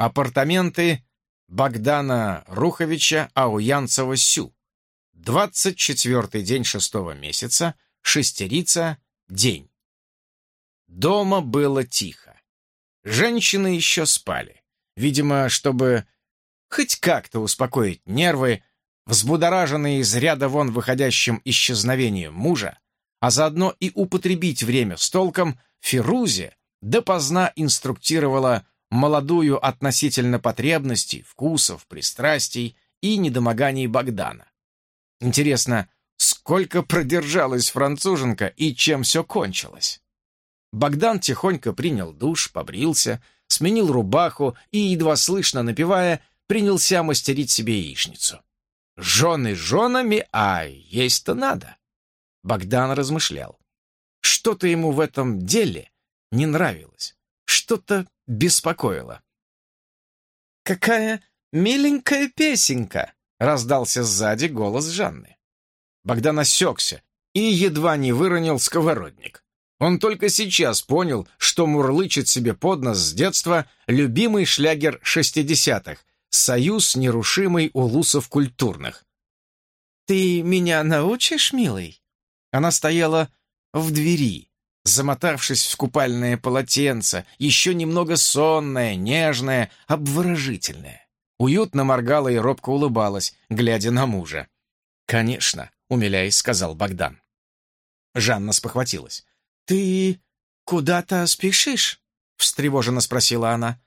Апартаменты Богдана Руховича Ауянцева-Сю. 24 день шестого месяца, шестерица, день. Дома было тихо. Женщины еще спали. Видимо, чтобы хоть как-то успокоить нервы, взбудораженные из ряда вон выходящим исчезновением мужа, а заодно и употребить время с толком, Фирузе допоздна инструктировала молодую относительно потребностей, вкусов, пристрастий и недомоганий Богдана. Интересно, сколько продержалась француженка и чем все кончилось? Богдан тихонько принял душ, побрился, сменил рубаху и, едва слышно напевая, принялся мастерить себе яичницу. Жены женами, а есть-то надо. Богдан размышлял. Что-то ему в этом деле не нравилось, что-то беспокоило. «Какая миленькая песенка!» — раздался сзади голос Жанны. Богдан осекся и едва не выронил сковородник. Он только сейчас понял, что мурлычет себе под нос с детства любимый шлягер шестидесятых «Союз нерушимый улусов культурных». «Ты меня научишь, милый?» Она стояла в двери, замотавшись в купальное полотенце, еще немного сонная, нежная, обворожительная. Уютно моргала и робко улыбалась, глядя на мужа. «Конечно», — умиляясь, сказал Богдан. Жанна спохватилась. «Ты куда-то спешишь?» — встревоженно спросила она.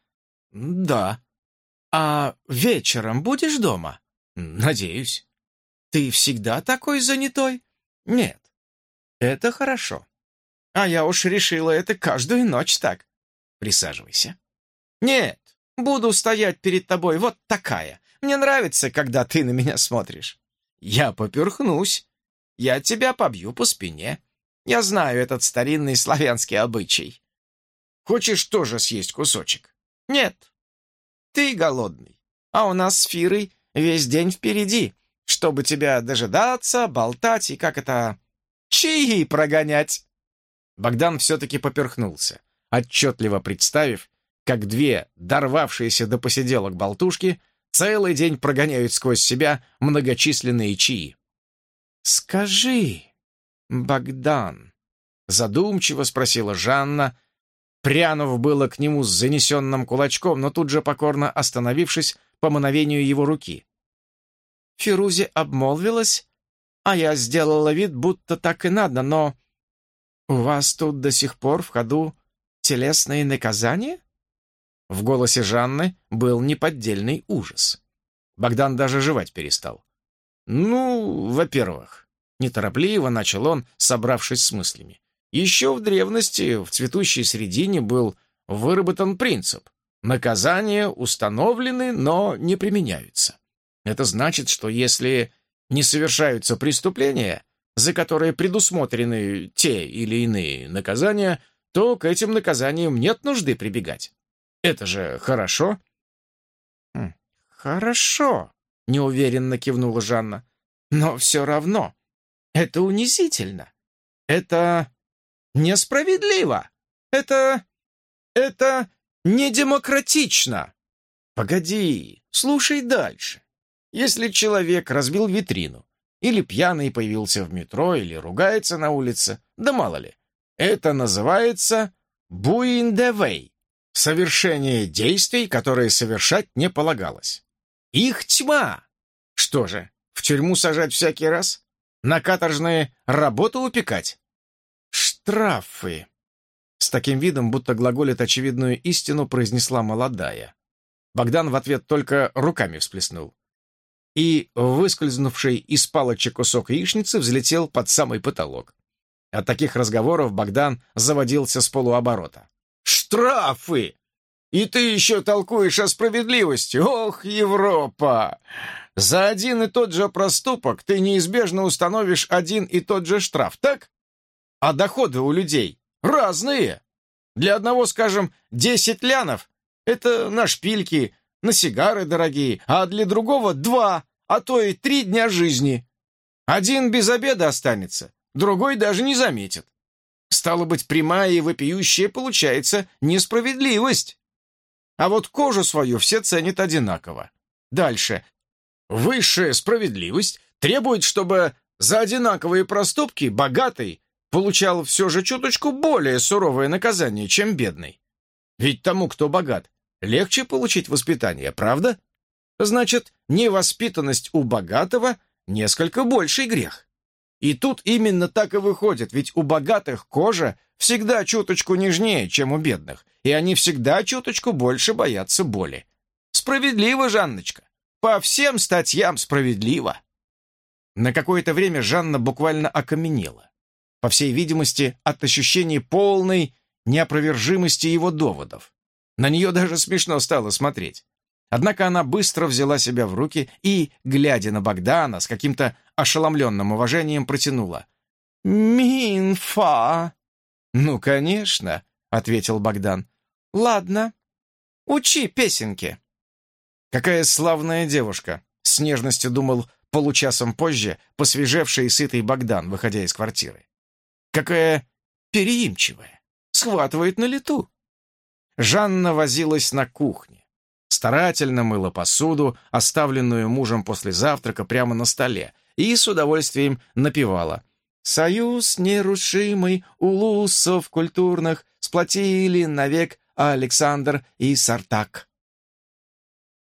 «Да». «А вечером будешь дома?» «Надеюсь». «Ты всегда такой занятой?» «Нет». «Это хорошо. А я уж решила это каждую ночь так. Присаживайся. Нет, буду стоять перед тобой вот такая. Мне нравится, когда ты на меня смотришь. Я поперхнусь. Я тебя побью по спине. Я знаю этот старинный славянский обычай. Хочешь тоже съесть кусочек? Нет. Ты голодный. А у нас с Фирой весь день впереди, чтобы тебя дожидаться, болтать и как это... чаи прогонять. Богдан все-таки поперхнулся, отчетливо представив, как две дорвавшиеся до посиделок болтушки целый день прогоняют сквозь себя многочисленные чаи. «Скажи, Богдан», — задумчиво спросила Жанна, прянув было к нему с занесенным кулачком, но тут же покорно остановившись по мановению его руки. Фирузе обмолвилась, а я сделала вид, будто так и надо, но «У вас тут до сих пор в ходу телесные наказания?» В голосе Жанны был неподдельный ужас. Богдан даже жевать перестал. «Ну, во-первых», — неторопливо начал он, собравшись с мыслями, «еще в древности в цветущей средине был выработан принцип. Наказания установлены, но не применяются. Это значит, что если не совершаются преступления, за которые предусмотрены те или иные наказания, то к этим наказаниям нет нужды прибегать. Это же хорошо. Хм, хорошо, неуверенно кивнула Жанна. Но все равно это унизительно. Это несправедливо. Это... это недемократично. Погоди, слушай дальше. Если человек разбил витрину, или пьяный появился в метро, или ругается на улице, да мало ли. Это называется буиндевей — совершение действий, которые совершать не полагалось. Их тьма! Что же, в тюрьму сажать всякий раз? На каторжные работу упекать? Штрафы! С таким видом, будто глаголит очевидную истину, произнесла молодая. Богдан в ответ только руками всплеснул и, выскользнувший из палочек кусок яичницы, взлетел под самый потолок. От таких разговоров Богдан заводился с полуоборота. «Штрафы! И ты еще толкуешь о справедливости! Ох, Европа! За один и тот же проступок ты неизбежно установишь один и тот же штраф, так? А доходы у людей разные. Для одного, скажем, 10 лянов — это на шпильки, на сигары дорогие, а для другого два, а то и три дня жизни. Один без обеда останется, другой даже не заметит. Стало быть, прямая и вопиющая получается несправедливость. А вот кожу свою все ценят одинаково. Дальше. Высшая справедливость требует, чтобы за одинаковые проступки богатый получал все же чуточку более суровое наказание, чем бедный. Ведь тому, кто богат, легче получить воспитание, правда? Значит, невоспитанность у богатого несколько больший грех. И тут именно так и выходит, ведь у богатых кожа всегда чуточку нежнее, чем у бедных, и они всегда чуточку больше боятся боли. Справедливо, Жанночка. По всем статьям справедливо. На какое-то время Жанна буквально окаменела. По всей видимости, от ощущения полной неопровержимости его доводов. На нее даже смешно стало смотреть. Однако она быстро взяла себя в руки и, глядя на Богдана, с каким-то ошеломленным уважением протянула. «Минфа!» «Ну, конечно», — ответил Богдан. «Ладно, учи песенки». «Какая славная девушка!» — с нежностью думал получасом позже посвежевший и сытый Богдан, выходя из квартиры. «Какая переимчивая! Схватывает на лету!» Жанна возилась на кухне старательно мыла посуду, оставленную мужем после завтрака прямо на столе, и с удовольствием напевала. «Союз нерушимый улусов культурных сплотили навек Александр и Сартак».